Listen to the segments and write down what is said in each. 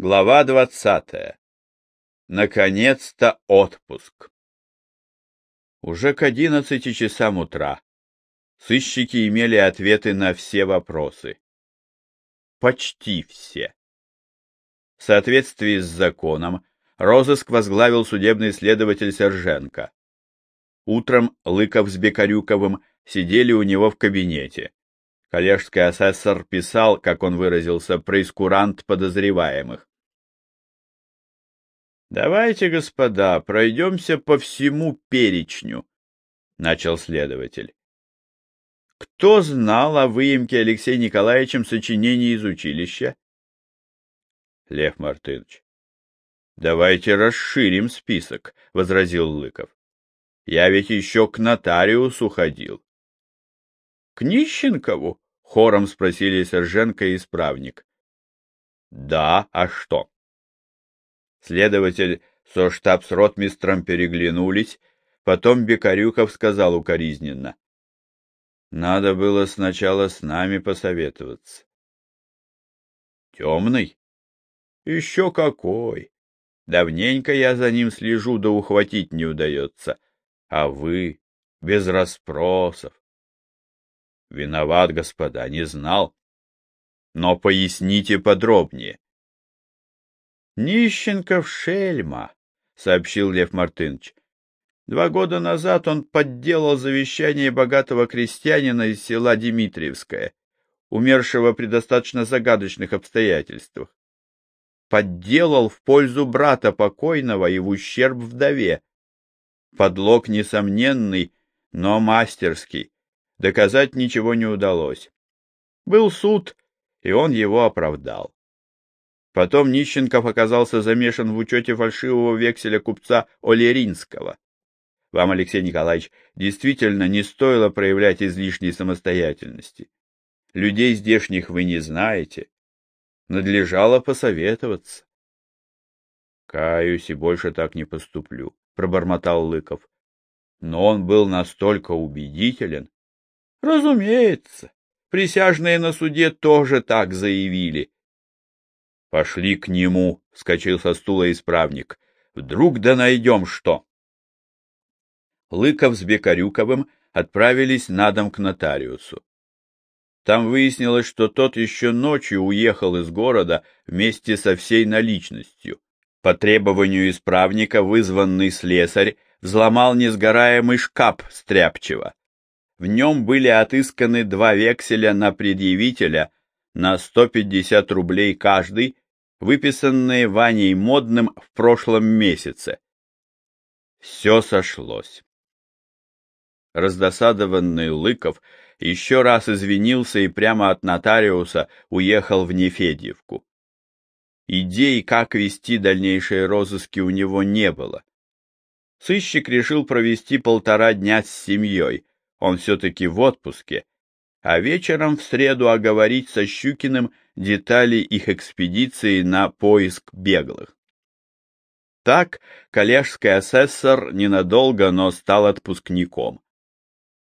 Глава двадцатая. Наконец-то отпуск. Уже к одиннадцати часам утра сыщики имели ответы на все вопросы. Почти все. В соответствии с законом розыск возглавил судебный следователь Серженко. Утром Лыков с Бекарюковым сидели у него в кабинете. Коллежский асессор писал, как он выразился, проискурант подозреваемых. «Давайте, господа, пройдемся по всему перечню», — начал следователь. «Кто знал о выемке Алексеем Николаевичем сочинений из училища?» Лев Мартынович. «Давайте расширим список», — возразил Лыков. «Я ведь еще к нотариусу ходил». «К Нищенкову?» — хором спросили Серженко и исправник. «Да, а что?» Следователь со штабс-ротмистром переглянулись, потом Бекарюков сказал укоризненно. Надо было сначала с нами посоветоваться. Темный? Еще какой! Давненько я за ним слежу, да ухватить не удается. А вы без расспросов. Виноват, господа, не знал. Но поясните подробнее. Нищенков шельма, сообщил Лев Мартынович. Два года назад он подделал завещание богатого крестьянина из села Дмитриевское, умершего при достаточно загадочных обстоятельствах. Подделал в пользу брата покойного и в ущерб вдове. Подлог несомненный, но мастерский. Доказать ничего не удалось. Был суд, и он его оправдал. Потом Нищенков оказался замешан в учете фальшивого векселя купца Олеринского. Вам, Алексей Николаевич, действительно не стоило проявлять излишней самостоятельности. Людей здешних вы не знаете. Надлежало посоветоваться. Каюсь и больше так не поступлю, пробормотал Лыков. Но он был настолько убедителен. Разумеется, присяжные на суде тоже так заявили. Пошли к нему, вскочил со стула исправник. Вдруг да найдем что. Лыков с Бекарюковым отправились на дом к нотариусу. Там выяснилось, что тот еще ночью уехал из города вместе со всей наличностью. По требованию исправника вызванный слесарь взломал несгораемый шкаф стряпчего. В нем были отысканы два векселя на предъявителя на 150 рублей каждый, выписанные Ваней Модным в прошлом месяце. Все сошлось. Раздосадованный Лыков еще раз извинился и прямо от нотариуса уехал в Нефедьевку. Идей, как вести дальнейшие розыски, у него не было. Сыщик решил провести полтора дня с семьей, он все-таки в отпуске, а вечером в среду оговорить со Щукиным детали их экспедиции на поиск беглых. Так коллежский асессор ненадолго, но стал отпускником.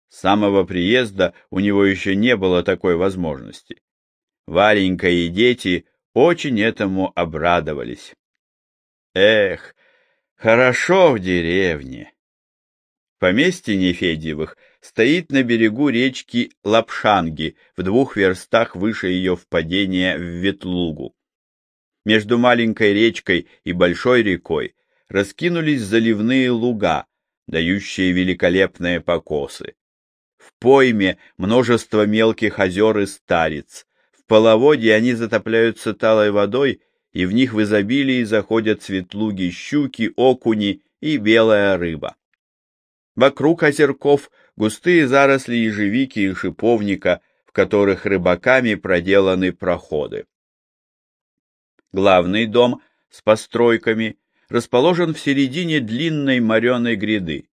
С самого приезда у него еще не было такой возможности. Варенька и дети очень этому обрадовались. Эх, хорошо в деревне. Поместье Нефедьевых стоит на берегу речки Лапшанги, в двух верстах выше ее впадения в Ветлугу. Между маленькой речкой и большой рекой раскинулись заливные луга, дающие великолепные покосы. В пойме множество мелких озер и стариц. В половодье они затопляются талой водой, и в них в изобилии заходят светлуги щуки, окуни и белая рыба. Вокруг озерков густые заросли ежевики и шиповника, в которых рыбаками проделаны проходы. Главный дом с постройками расположен в середине длинной мореной гряды.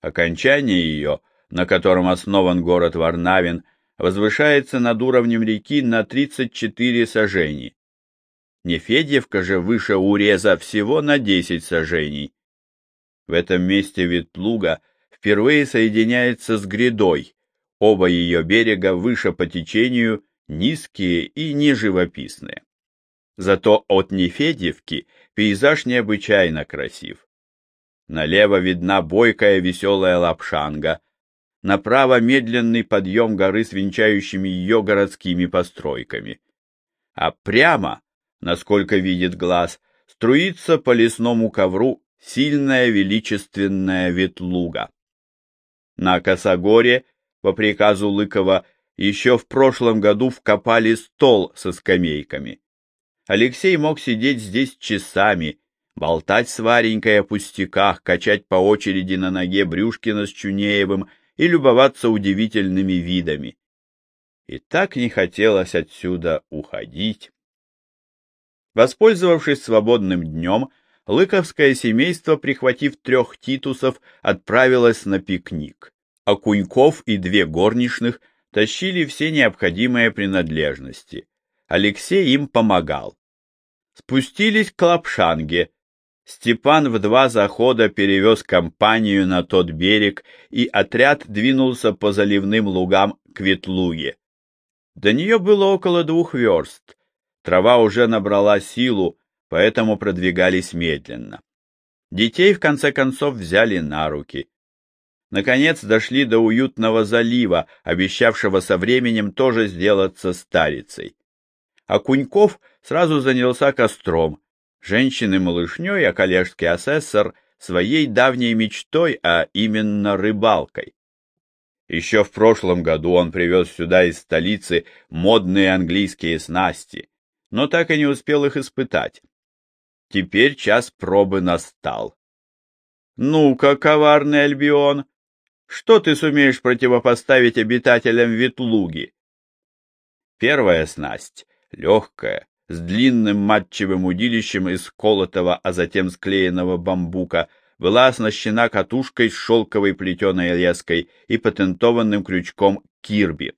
Окончание ее — на котором основан город Варнавин, возвышается над уровнем реки на 34 сажений. Нефедьевка же выше уреза всего на 10 сажений. В этом месте Ветлуга впервые соединяется с грядой, оба ее берега выше по течению, низкие и неживописные. Зато от Нефедьевки пейзаж необычайно красив. Налево видна бойкая веселая лапшанга, направо медленный подъем горы с венчающими ее городскими постройками. А прямо, насколько видит глаз, струится по лесному ковру сильная величественная ветлуга. На Косогоре, по приказу Лыкова, еще в прошлом году вкопали стол со скамейками. Алексей мог сидеть здесь часами, болтать с Варенькой о пустяках, качать по очереди на ноге Брюшкина с Чунеевым и любоваться удивительными видами. И так не хотелось отсюда уходить. Воспользовавшись свободным днем, лыковское семейство, прихватив трех титусов, отправилось на пикник. А Куньков и две горничных тащили все необходимые принадлежности. Алексей им помогал. Спустились к Лапшанге. Степан в два захода перевез компанию на тот берег, и отряд двинулся по заливным лугам к Ветлуге. До нее было около двух верст. Трава уже набрала силу, поэтому продвигались медленно. Детей, в конце концов, взяли на руки. Наконец дошли до уютного залива, обещавшего со временем тоже сделаться старицей а Куньков сразу занялся костром, женщины малышней, а коллежский асессор своей давней мечтой, а именно рыбалкой. Еще в прошлом году он привез сюда из столицы модные английские снасти, но так и не успел их испытать. Теперь час пробы настал. «Ну-ка, коварный Альбион, что ты сумеешь противопоставить обитателям Ветлуги?» Первая снасть легкая, с длинным матчевым удилищем из колотого, а затем склеенного бамбука, была оснащена катушкой с шелковой плетеной леской и патентованным крючком кирби.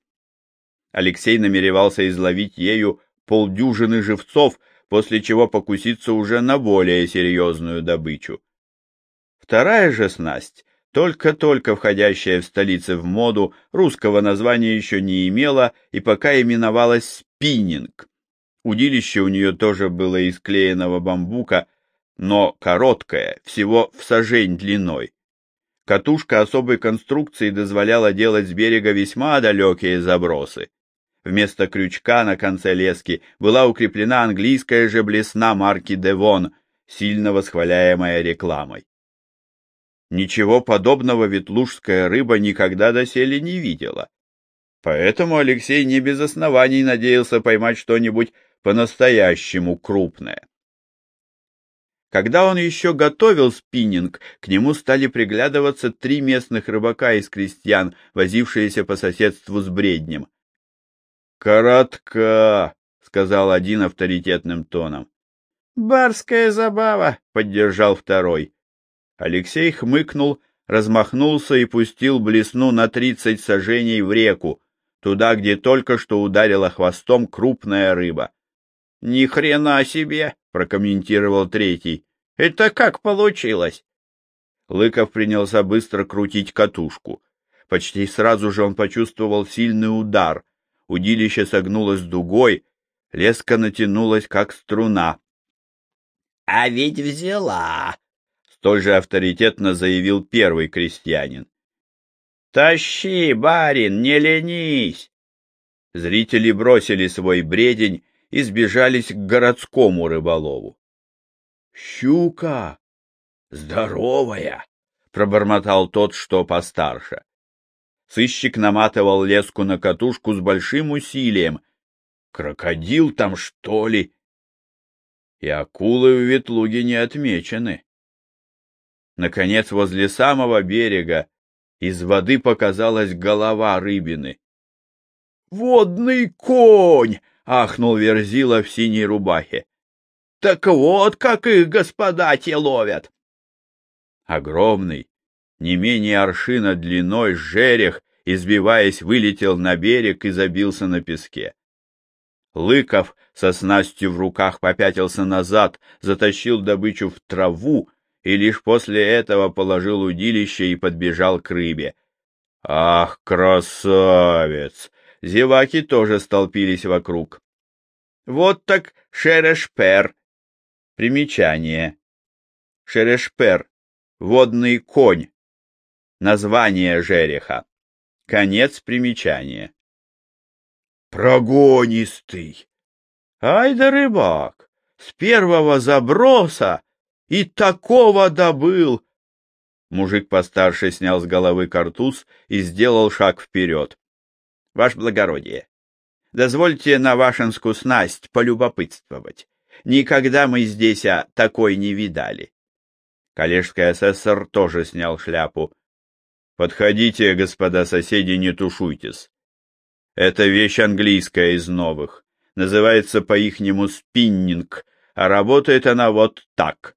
Алексей намеревался изловить ею полдюжины живцов, после чего покуситься уже на более серьезную добычу. Вторая же снасть, только-только входящая в столице в моду, русского названия еще не имела и пока именовалась спиннинг. Удилище у нее тоже было из клееного бамбука, но короткое, всего в сажень длиной. Катушка особой конструкции дозволяла делать с берега весьма далекие забросы. Вместо крючка на конце лески была укреплена английская же блесна марки Девон, сильно восхваляемая рекламой. Ничего подобного ветлужская рыба никогда доселе не видела. Поэтому Алексей не без оснований надеялся поймать что-нибудь по-настоящему крупное. Когда он еще готовил спиннинг, к нему стали приглядываться три местных рыбака из крестьян, возившиеся по соседству с бреднем. «Коротка», — сказал один авторитетным тоном. «Барская забава», — поддержал второй. Алексей хмыкнул, размахнулся и пустил блесну на тридцать сажений в реку, туда, где только что ударила хвостом крупная рыба. — Ни хрена себе! — прокомментировал третий. — Это как получилось? Лыков принялся быстро крутить катушку. Почти сразу же он почувствовал сильный удар. Удилище согнулось дугой, леска натянулась, как струна. — А ведь взяла! столь же авторитетно заявил первый крестьянин. «Тащи, барин, не ленись!» Зрители бросили свой бредень и сбежались к городскому рыболову. «Щука! Здоровая!» — пробормотал тот, что постарше. Сыщик наматывал леску на катушку с большим усилием. «Крокодил там, что ли?» И акулы в ветлуге не отмечены. Наконец, возле самого берега из воды показалась голова рыбины. «Водный конь!» — ахнул Верзила в синей рубахе. «Так вот, как их господа те ловят!» Огромный, не менее аршина длиной жерех, избиваясь, вылетел на берег и забился на песке. Лыков со снастью в руках попятился назад, затащил добычу в траву, и лишь после этого положил удилище и подбежал к рыбе. «Ах, красавец!» Зеваки тоже столпились вокруг. Вот так шерешпер. Примечание. Шерешпер. Водный конь. Название жереха. Конец примечания. Прогонистый. Ай да рыбак, с первого заброса и такого добыл. Мужик постарше снял с головы картуз и сделал шаг вперед. — Ваше благородие, дозвольте на вашинскую снасть полюбопытствовать. Никогда мы здесь а, такой не видали. Коллежский асессор тоже снял шляпу. — Подходите, господа соседи, не тушуйтесь. Это вещь английская из новых. Называется по-ихнему спиннинг, а работает она вот так.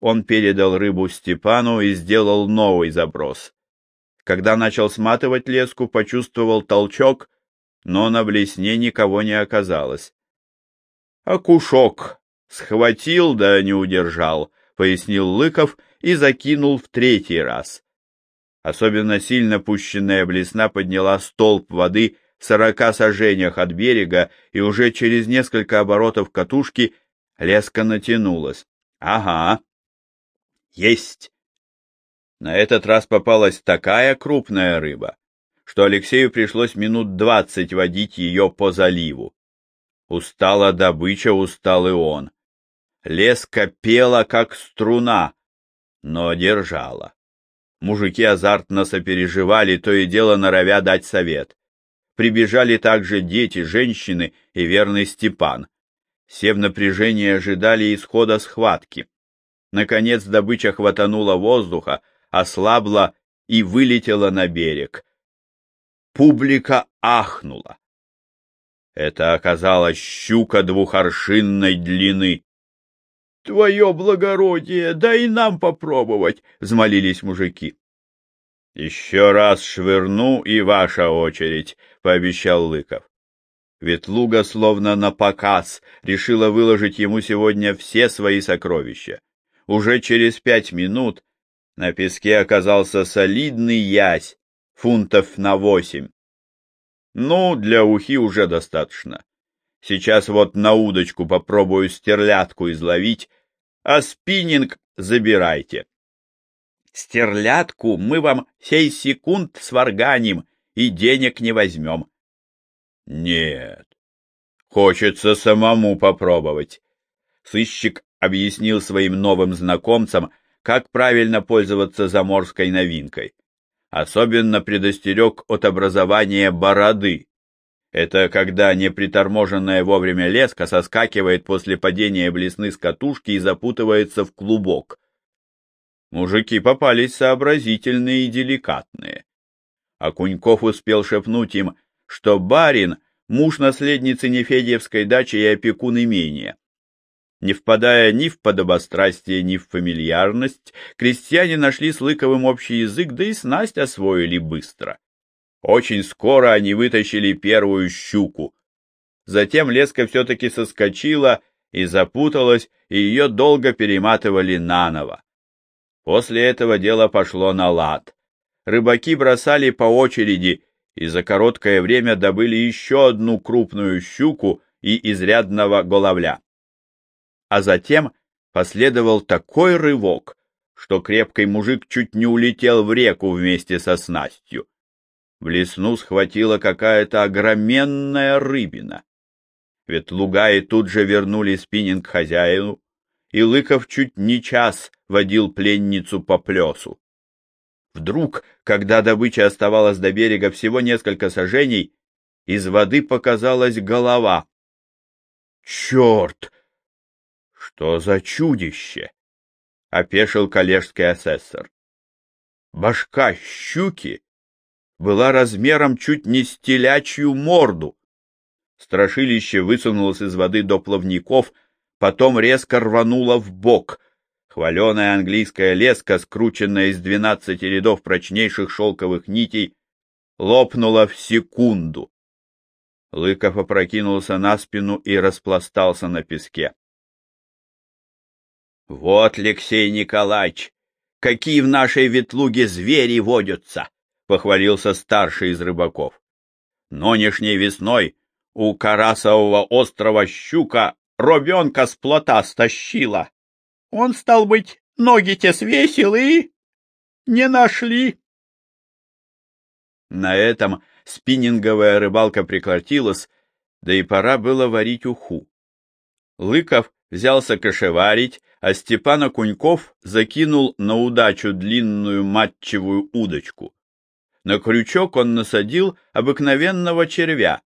Он передал рыбу Степану и сделал новый заброс. Когда начал сматывать леску, почувствовал толчок, но на блесне никого не оказалось. — А кушок схватил, да не удержал, — пояснил Лыков и закинул в третий раз. Особенно сильно пущенная блесна подняла столб воды сорока сажениях от берега, и уже через несколько оборотов катушки леска натянулась. Ага. Есть. На этот раз попалась такая крупная рыба, что Алексею пришлось минут двадцать водить ее по заливу. Устала добыча, устал и он. Леска пела, как струна, но держала. Мужики азартно сопереживали, то и дело норовя дать совет. Прибежали также дети, женщины и верный Степан. Все в напряжении ожидали исхода схватки. Наконец добыча хватанула воздуха, ослабла и вылетела на берег. Публика ахнула. Это оказалась щука двухоршинной длины. — Твое благородие, дай нам попробовать! — взмолились мужики. Еще раз швырну, и ваша очередь, — пообещал Лыков. Ветлуга, словно на показ, решила выложить ему сегодня все свои сокровища. Уже через пять минут на песке оказался солидный ясь, фунтов на восемь. Ну, для ухи уже достаточно. Сейчас вот на удочку попробую стерлядку изловить, а спиннинг забирайте. Стерлядку мы вам сей секунд сварганим и денег не возьмем. Нет, хочется самому попробовать. Сыщик объяснил своим новым знакомцам, как правильно пользоваться заморской новинкой. Особенно предостерег от образования бороды. Это когда неприторможенная вовремя леска соскакивает после падения блесны с катушки и запутывается в клубок. Мужики попались сообразительные и деликатные. А Куньков успел шепнуть им, что барин — муж наследницы Нефедьевской дачи и опекун имения. Не впадая ни в подобострастие, ни в фамильярность, крестьяне нашли с Лыковым общий язык, да и снасть освоили быстро. Очень скоро они вытащили первую щуку. Затем леска все-таки соскочила и запуталась, и ее долго перематывали наново. После этого дело пошло на лад. Рыбаки бросали по очереди и за короткое время добыли еще одну крупную щуку и изрядного головля. А затем последовал такой рывок, что крепкий мужик чуть не улетел в реку вместе со снастью. В лесну схватила какая-то огроменная рыбина. Ведь лугаи тут же вернули спиннинг хозяину, и Лыков чуть не час водил пленницу по плесу. Вдруг, когда добыча оставалась до берега всего несколько сажений, из воды показалась голова. «Черт! Что за чудище!» — опешил коллежский асессор. Башка щуки была размером чуть не с телячью морду. Страшилище высунулось из воды до плавников — потом резко рванула в бок. Хваленая английская леска, скрученная из двенадцати рядов прочнейших шелковых нитей, лопнула в секунду. Лыков опрокинулся на спину и распластался на песке. — Вот, Алексей Николаевич, какие в нашей ветлуге звери водятся! — похвалился старший из рыбаков. — Нонешней весной У Карасового острова щука робенка с плота стащила. Он, стал быть, ноги те свесил и... не нашли. На этом спиннинговая рыбалка прекратилась, да и пора было варить уху. Лыков взялся кошеварить, а Степан Окуньков закинул на удачу длинную матчевую удочку. На крючок он насадил обыкновенного червя.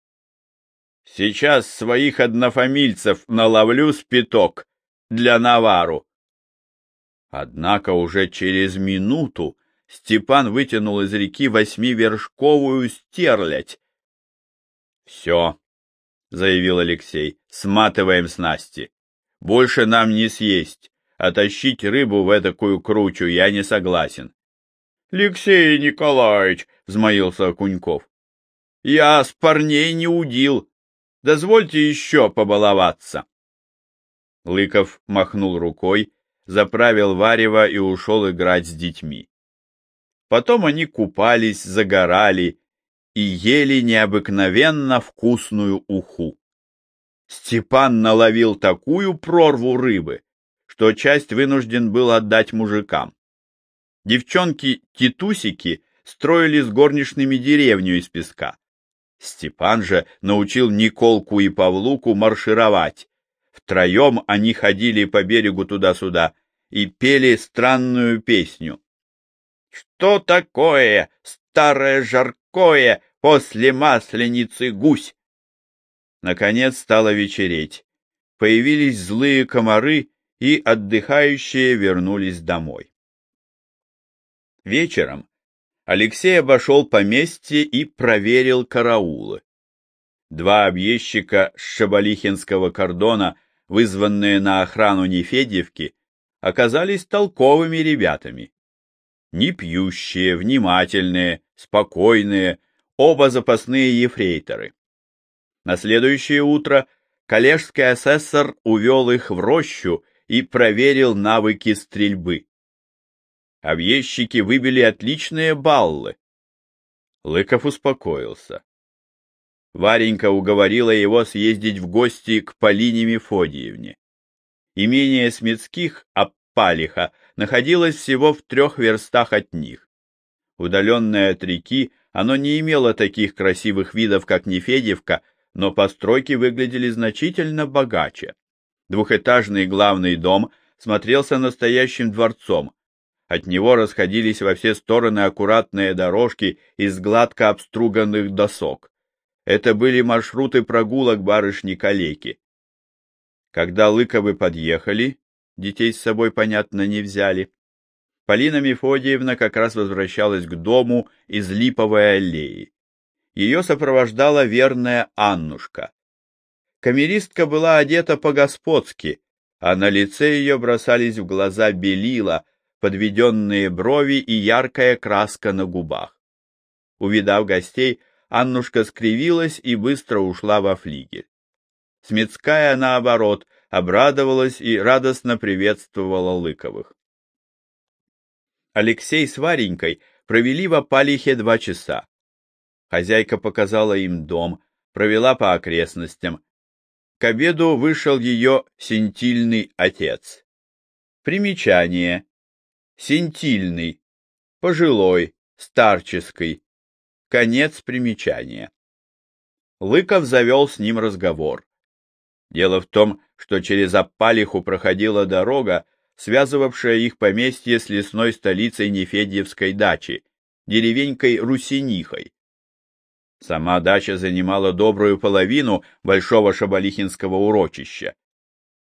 Сейчас своих однофамильцев наловлю с пяток для навару. Однако уже через минуту Степан вытянул из реки восьмивершковую стерлядь. — Все, — заявил Алексей, — сматываем снасти. Больше нам не съесть, а тащить рыбу в этакую кручу я не согласен. — Алексей Николаевич, — взмолился Окуньков, — я с парней не удил. Дозвольте еще побаловаться. Лыков махнул рукой, заправил варево и ушел играть с детьми. Потом они купались, загорали и ели необыкновенно вкусную уху. Степан наловил такую прорву рыбы, что часть вынужден был отдать мужикам. Девчонки-титусики строили с горничными деревню из песка. Степан же научил Николку и Павлуку маршировать. Втроем они ходили по берегу туда-сюда и пели странную песню. «Что такое старое жаркое после масленицы гусь?» Наконец стало вечереть. Появились злые комары, и отдыхающие вернулись домой. Вечером Алексей обошел поместье и проверил караулы. Два объездчика с Шабалихинского кордона, вызванные на охрану Нефедьевки, оказались толковыми ребятами. Не пьющие, внимательные, спокойные, оба запасные ефрейторы. На следующее утро коллежский асессор увел их в рощу и проверил навыки стрельбы. Объездчики выбили отличные баллы. Лыков успокоился. Варенька уговорила его съездить в гости к Полине Мефодиевне. Имение Смитских, Аппалиха, находилось всего в трех верстах от них. Удаленное от реки, оно не имело таких красивых видов, как Нефедевка, но постройки выглядели значительно богаче. Двухэтажный главный дом смотрелся настоящим дворцом. От него расходились во все стороны аккуратные дорожки из гладко обструганных досок. Это были маршруты прогулок барышни-калеки. Когда Лыковы подъехали, детей с собой, понятно, не взяли, Полина Мефодиевна как раз возвращалась к дому из Липовой аллеи ее сопровождала верная Аннушка. Камеристка была одета по-господски, а на лице ее бросались в глаза белила, подведенные брови и яркая краска на губах. Увидав гостей, Аннушка скривилась и быстро ушла во флигель. Смитская, наоборот, обрадовалась и радостно приветствовала Лыковых. Алексей с Варенькой провели в опалихе два часа. Хозяйка показала им дом, провела по окрестностям. К обеду вышел ее сентильный отец. Примечание. Сентильный. Пожилой, старческий. Конец примечания. Лыков завел с ним разговор. Дело в том, что через Аппалиху проходила дорога, связывавшая их поместье с лесной столицей Нефедьевской дачи, деревенькой Русинихой. Сама дача занимала добрую половину большого шабалихинского урочища.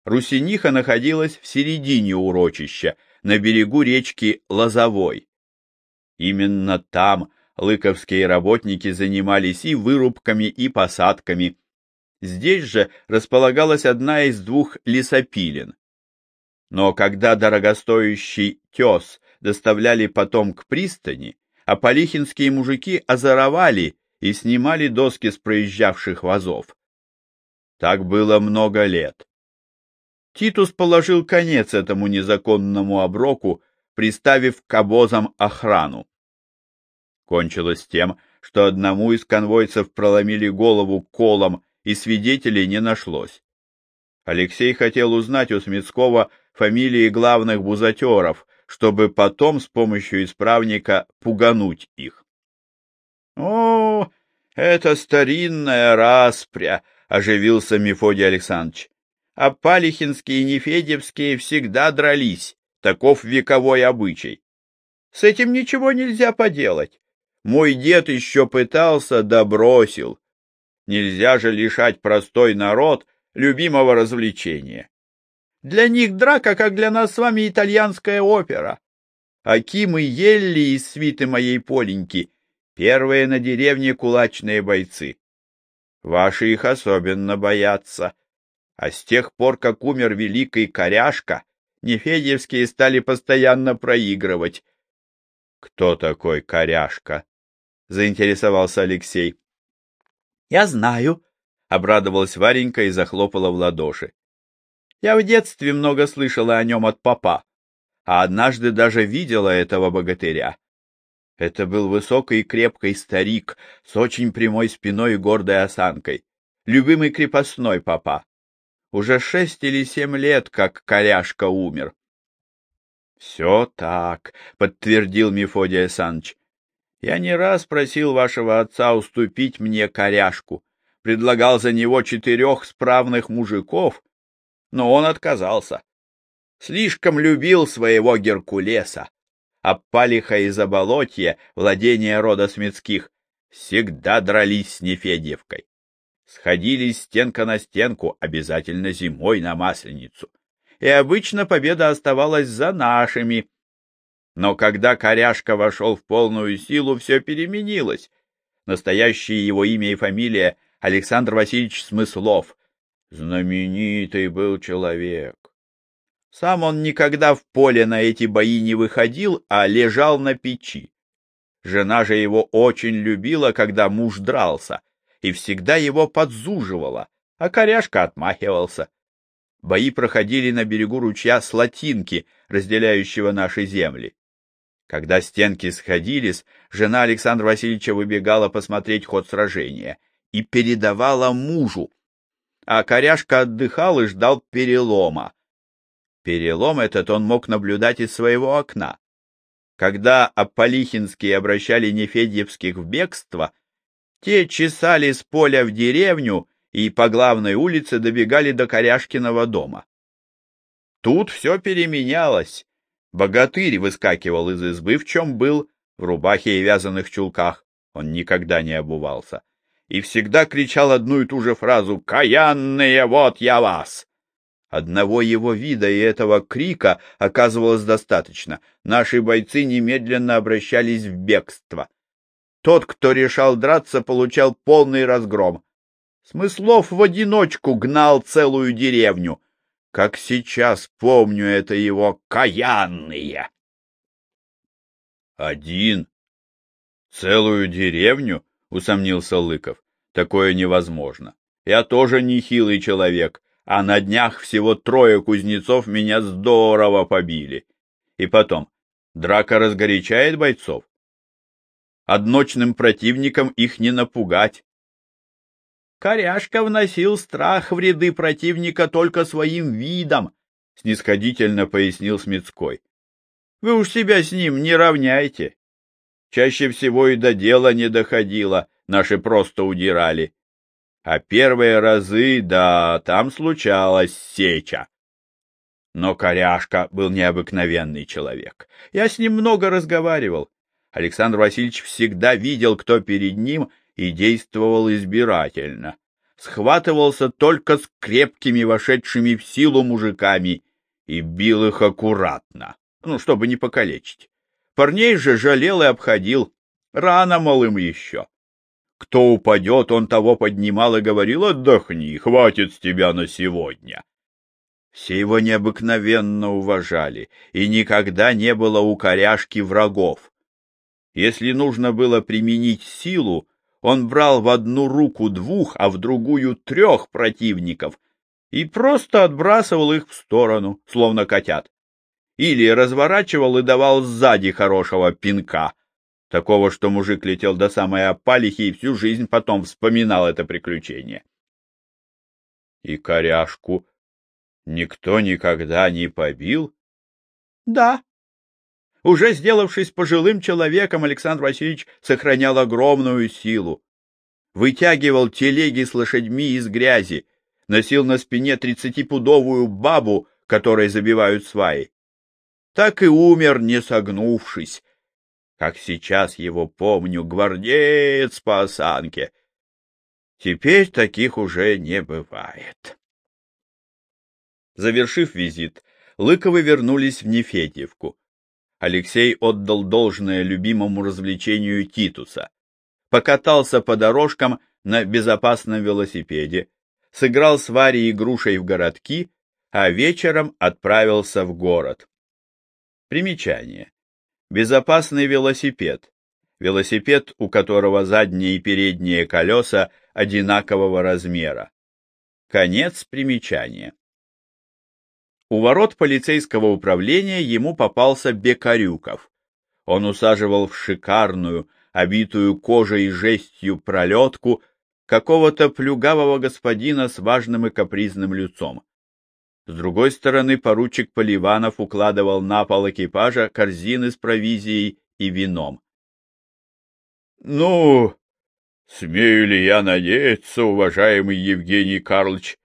Русиниха находилась в середине урочища, на берегу речки Лозовой. Именно там лыковские работники занимались и вырубками, и посадками. Здесь же располагалась одна из двух лесопилен. Но когда дорогостоящий тес доставляли потом к пристани, а полихинские мужики озоровали и снимали доски с проезжавших вазов. Так было много лет. Титус положил конец этому незаконному оброку, приставив к обозам охрану. Кончилось тем, что одному из конвойцев проломили голову колом и свидетелей не нашлось. Алексей хотел узнать у Смитского фамилии главных бузатеров, чтобы потом с помощью исправника пугануть их. — О, это старинная распря, — оживился Мефодий Александрович. — А Палихинские и Нефедевские всегда дрались, таков вековой обычай. С этим ничего нельзя поделать. Мой дед еще пытался, да. Нельзя же лишать простой народ любимого развлечения. Для них драка, как для нас с вами итальянская опера. Аким и Елли из свиты моей Поленьки — первые на деревне кулачные бойцы. Ваши их особенно боятся. А с тех пор, как умер великий коряшка, Нефедьевские стали постоянно проигрывать. — Кто такой коряшка? — заинтересовался Алексей. — Я знаю, — обрадовалась Варенька и захлопала в ладоши. Я в детстве много слышала о нем от папа, а однажды даже видела этого богатыря. Это был высокий и крепкий старик с очень прямой спиной и гордой осанкой, любимый крепостной папа. Уже шесть или семь лет, как коряшка умер. — Все так, — подтвердил Мефодий Александрович. — Я не раз просил вашего отца уступить мне коряшку, предлагал за него четырех справных мужиков, но он отказался. Слишком любил своего Геркулеса, а Палиха и Заболотье, владение рода Смитских, всегда дрались с Нефедьевкой. Сходились стенка на стенку, обязательно зимой на Масленицу. И обычно победа оставалась за нашими. Но когда Коряшка вошел в полную силу, все переменилось. Настоящее его имя и фамилия Александр Васильевич Смыслов, Знаменитый был человек. Сам он никогда в поле на эти бои не выходил, а лежал на печи. Жена же его очень любила, когда муж дрался, и всегда его подзуживала, а коряшка отмахивался. Бои проходили на берегу ручья Слатинки, разделяющего наши земли. Когда стенки сходились, жена Александра Васильевича выбегала посмотреть ход сражения и передавала мужу, а коряшка отдыхал и ждал перелома. Перелом этот он мог наблюдать из своего окна. Когда Аполихинские обращали Нефедьевских в бегство, те чесали с поля в деревню и по главной улице добегали до Коряшкиного дома. Тут все переменялось. Богатырь выскакивал из избы, в чем был, в рубахе и вязаных чулках. Он никогда не обувался и всегда кричал одну и ту же фразу «Каянные, вот я вас!». Одного его вида и этого крика оказывалось достаточно. Наши бойцы немедленно обращались в бегство. Тот, кто решал драться, получал полный разгром. Смыслов в одиночку гнал целую деревню. Как сейчас помню это его «каянные». «Один? Целую деревню?» — усомнился Лыков. — Такое невозможно. Я тоже нехилый человек, а на днях всего трое кузнецов меня здорово побили. И потом, драка разгорячает бойцов. Одночным противникам их не напугать. Коряшка вносил страх в ряды противника только своим видом, — снисходительно пояснил Смитской. — Вы уж себя с ним не равняйте. Чаще всего и до дела не доходило, наши просто удирали. А первые разы, да, там случалась сеча. Но Коряшка был необыкновенный человек. Я с ним много разговаривал. Александр Васильевич всегда видел, кто перед ним, и действовал избирательно. Схватывался только с крепкими, вошедшими в силу мужиками, и бил их аккуратно, ну, чтобы не покалечить. Парней же жалел и обходил. Рано, мол, им еще. Кто упадет, он того поднимал и говорил, отдохни, хватит с тебя на сегодня. Все его необыкновенно уважали, и никогда не было у коряшки врагов. Если нужно было применить силу, он брал в одну руку двух, а в другую трех противников и просто отбрасывал их в сторону, словно котят или разворачивал и давал сзади хорошего пинка, такого, что мужик летел до самой опалихи и всю жизнь потом вспоминал это приключение. И коряшку никто никогда не побил? Да. Уже сделавшись пожилым человеком, Александр Васильевич сохранял огромную силу. Вытягивал телеги с лошадьми из грязи, носил на спине тридцатипудовую бабу, которой забивают сваи. Так и умер, не согнувшись. Как сейчас его помню, гвардеец по осанке. Теперь таких уже не бывает. Завершив визит, Лыковы вернулись в Нефедьевку. Алексей отдал должное любимому развлечению Титуса. Покатался по дорожкам на безопасном велосипеде, сыграл с Варей грушей в городки, а вечером отправился в город. Примечание. Безопасный велосипед. Велосипед, у которого задние и передние колеса одинакового размера. Конец примечания. У ворот полицейского управления ему попался Бекарюков. Он усаживал в шикарную, обитую кожей и жестью пролетку какого-то плюгавого господина с важным и капризным лицом. С другой стороны, поручик Поливанов укладывал на пол экипажа корзины с провизией и вином. — Ну, смею ли я надеяться, уважаемый Евгений Карлович,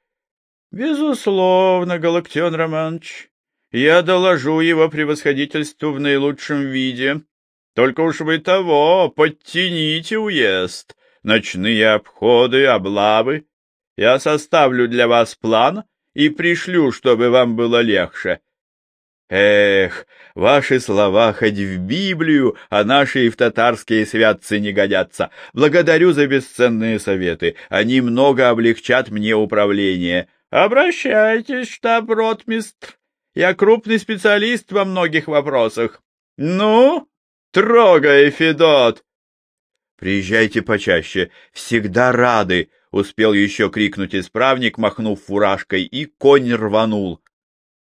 Безусловно, Галактион Романович. Я доложу его превосходительству в наилучшем виде. Только уж вы того, подтяните уезд, ночные обходы, облавы. Я составлю для вас план и пришлю, чтобы вам было легче. Эх, ваши слова хоть в Библию, а наши и в татарские святцы не годятся. Благодарю за бесценные советы. Они много облегчат мне управление. Обращайтесь, штаб-ротмистр. Я крупный специалист во многих вопросах. Ну, трогай, Федот. Приезжайте почаще, всегда рады, успел еще крикнуть исправник, махнув фуражкой, и конь рванул.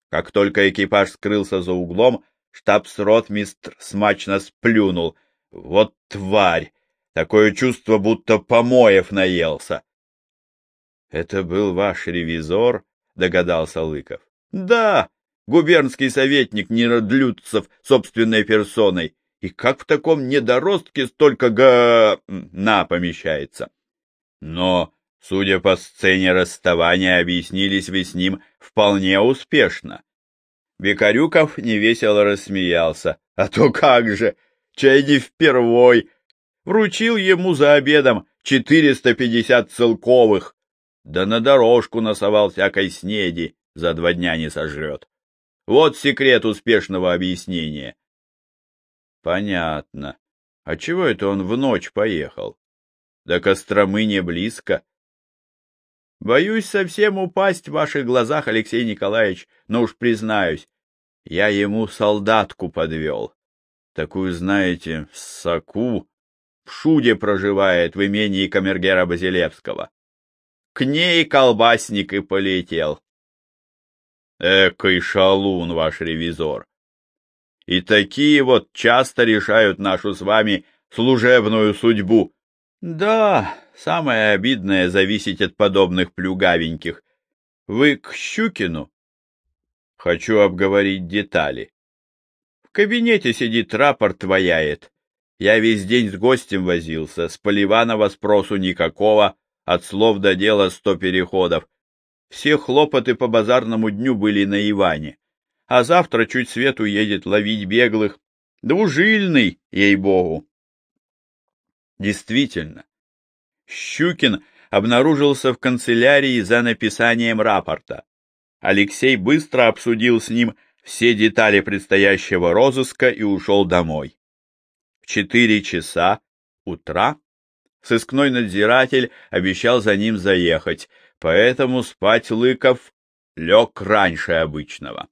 Как только экипаж скрылся за углом, штабс-ротмистр смачно сплюнул. Вот тварь! Такое чувство, будто помоев наелся. — Это был ваш ревизор? — догадался Лыков. — Да, губернский советник Неродлюдцев собственной персоной. И как в таком недоростке столько га... на помещается? Но, судя по сцене расставания, объяснились вы с ним вполне успешно. Бекарюков невесело рассмеялся. А то как же, чай не впервой. Вручил ему за обедом четыреста пятьдесят целковых да на дорожку носовал всякой снеди, за два дня не сожрет. Вот секрет успешного объяснения. Понятно. А чего это он в ночь поехал? До Костромы не близко. Боюсь совсем упасть в ваших глазах, Алексей Николаевич, но уж признаюсь, я ему солдатку подвел. Такую, знаете, в соку, в шуде проживает в имении камергера Базилевского. К ней колбасник и полетел. Экой шалун ваш ревизор. И такие вот часто решают нашу с вами служебную судьбу. Да, самое обидное зависеть от подобных плюгавеньких. Вы к Щукину? Хочу обговорить детали. В кабинете сидит рапорт ваяет. Я весь день с гостем возился, с Поливанова спросу никакого, от слов до дела сто переходов. Все хлопоты по базарному дню были на Иване. А завтра чуть свет уедет ловить беглых. Двужильный, ей-богу. Действительно, Щукин обнаружился в канцелярии за написанием рапорта. Алексей быстро обсудил с ним все детали предстоящего розыска и ушел домой. В четыре часа утра Сыскной надзиратель обещал за ним заехать, поэтому спать Лыков лег раньше обычного.